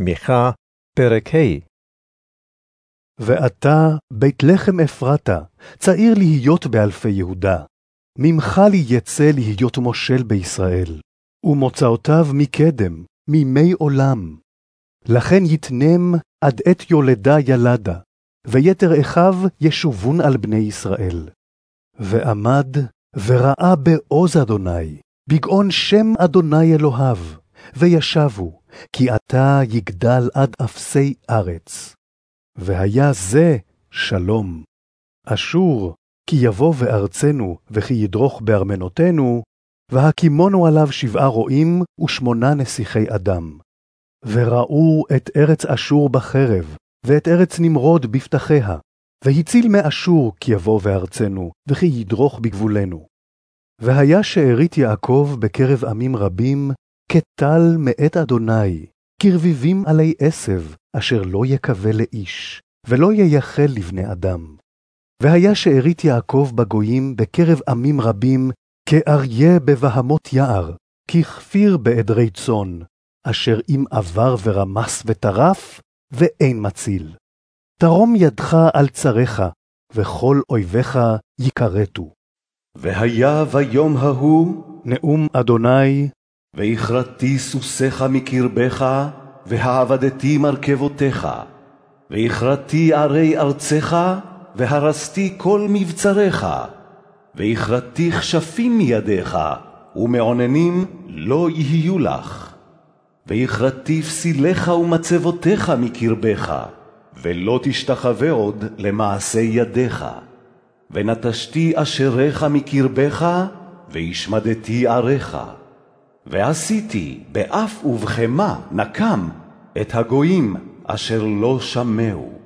מיכה, פרק ה' ואתה, בית לחם אפרתה, צעיר להיות באלפי יהודה. ממך לי יצא להיות מושל בישראל, ומוצאותיו מקדם, מימי עולם. לכן יתנם עד עת יולדה ילדה, ויתר אחיו ישובון על בני ישראל. ועמד וראה בעוז אדוני, בגאון שם אדוני אלוהיו, וישבו, כי עתה יגדל עד אפסי ארץ. והיה זה שלום. אשור, כי יבוא בארצנו, וכי ידרוך בארמנותינו, והקימונו עליו שבעה רועים ושמונה נסיכי אדם. וראו את ארץ אשור בחרב, ואת ארץ נמרוד בפתחיה, והציל מאשור כי יבוא בארצנו, וכי ידרוך בגבולנו. והיה שארית יעקב בקרב עמים רבים, כטל מאת אדוני, כרביבים עלי עשב, אשר לא יקווה לאיש, ולא ייחל לבני אדם. והיה שארית יעקב בגויים בקרב עמים רבים, כאריה בבהמות יער, ככפיר בעדרי צאן, אשר אם עבר ורמס וטרף, ואין מציל. תרום ידך על צריך, וכל אויביך יכרתו. והיה ביום ההוא, נאום אדוני, והכרתי סוסיך מקרבך, והעבדתי מרכבותיך, והכרתי ערי ארצך, והרסתי כל מבצריך, והכרתי כשפים מידיך, ומעוננים לא יהיו לך. והכרתי פסיליך ומצבותיך מקרבך, ולא תשתחווה עוד למעשה ידיך. ונטשתי אשריך מקרבך, והשמדתי עריך. ועשיתי באף ובחמה נקם את הגויים אשר לא שמעו.